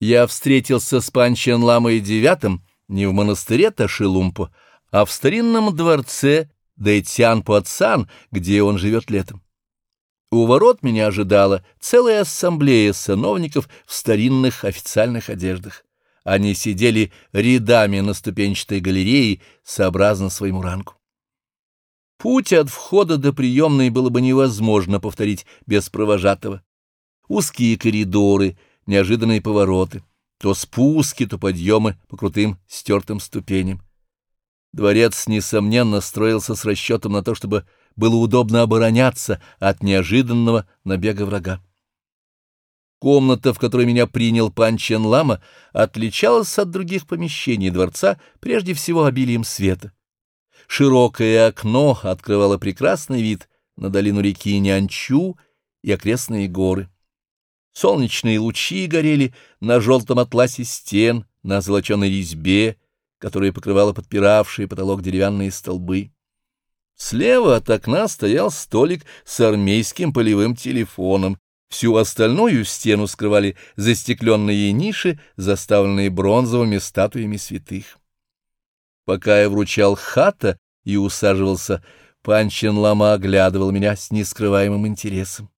Я встретился с Панчен Ламой девятым не в монастыре Ташилумпо, а в старинном дворце Дэйтян-Пуатсан, где он живет летом. У ворот меня ожидала целая ассамблея сановников в старинных официальных одеждах. Они сидели рядами на ступенчатой галерее, сообразно своему рангу. Путь от входа до приемной было бы невозможно повторить без провожатого. Узкие коридоры, неожиданные повороты, то спуски, то подъемы по крутым стертым ступеням. Дворец, несомненно, строился с расчетом на то, чтобы было удобно обороняться от неожиданного набега врага. Комната, в которой меня принял пан Чен Лама, отличалась от других помещений дворца прежде всего обилием света. Широкое окно открывало прекрасный вид на долину реки Нянчу и окрестные горы. Солнечные лучи горели на желтом атласе стен, на золоченой резьбе, которая покрывала подпиравшие потолок деревянные столбы. Слева от окна стоял столик с армейским полевым телефоном. Всю остальную стену скрывали застекленные ниши, заставленные бронзовыми статуями святых. Пока я вручал хата и усаживался, Панчин Лама оглядывал меня с нескрываемым интересом.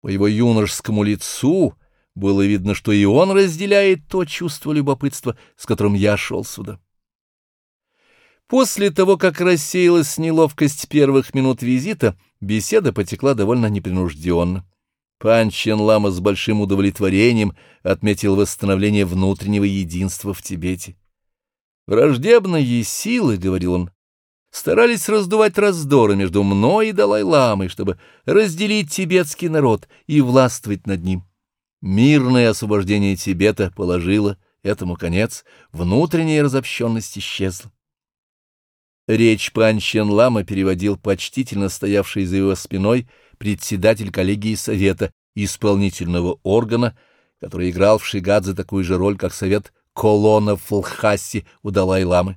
По его юношескому лицу было видно, что и он разделяет то чувство любопытства, с которым я шел сюда. После того, как рассеялась неловкость первых минут визита, беседа потекла довольно непринужденно. Панчин Лама с большим удовлетворением отметил восстановление внутреннего единства в Тибете. «Враждебные силы, — говорил он, — старались раздувать раздоры между мной и Далай-ламой, чтобы разделить тибетский народ и властвовать над ним. Мирное освобождение Тибета положило этому конец, внутренняя разобщенность исчезла. Речь Панчен Лама переводил почтительно стоявший за его спиной председатель коллегии совета, исполнительного органа, который играл в Шигадзе такую же роль, как совет колонна в Лхасе у Далай-ламы.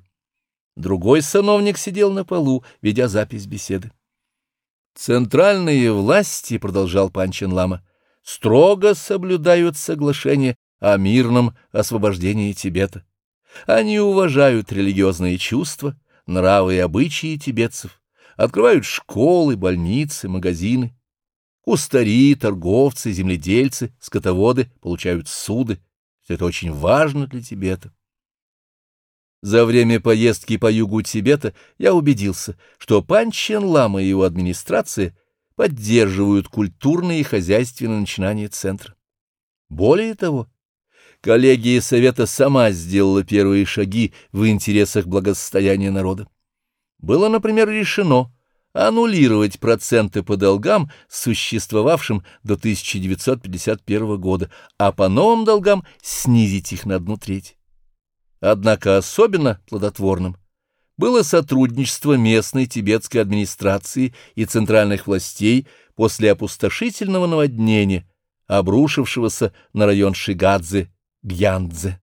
Другой сановник сидел на полу, ведя запись беседы. «Центральные власти, — продолжал Панчен Лама, — строго соблюдают соглашение о мирном освобождении Тибета. Они уважают религиозные чувства, нравы и обычаи тибетцев, открывают школы, больницы, магазины. Кустари, торговцы, земледельцы, скотоводы получают суды, это очень важно для Тибета. За время поездки по югу Тибета я убедился, что Пан Чен Лама и его администрация поддерживают культурные и хозяйственные начинания центра. Более того, коллегия Совета сама сделала первые шаги в интересах благосостояния народа. Было, например, решено аннулировать проценты по долгам, существовавшим до 1951 года, а по новым долгам снизить их на одну треть. Однако особенно плодотворным было сотрудничество местной тибетской администрации и центральных властей после опустошительного наводнения, обрушившегося на район Шигадзе, Гьяндзе.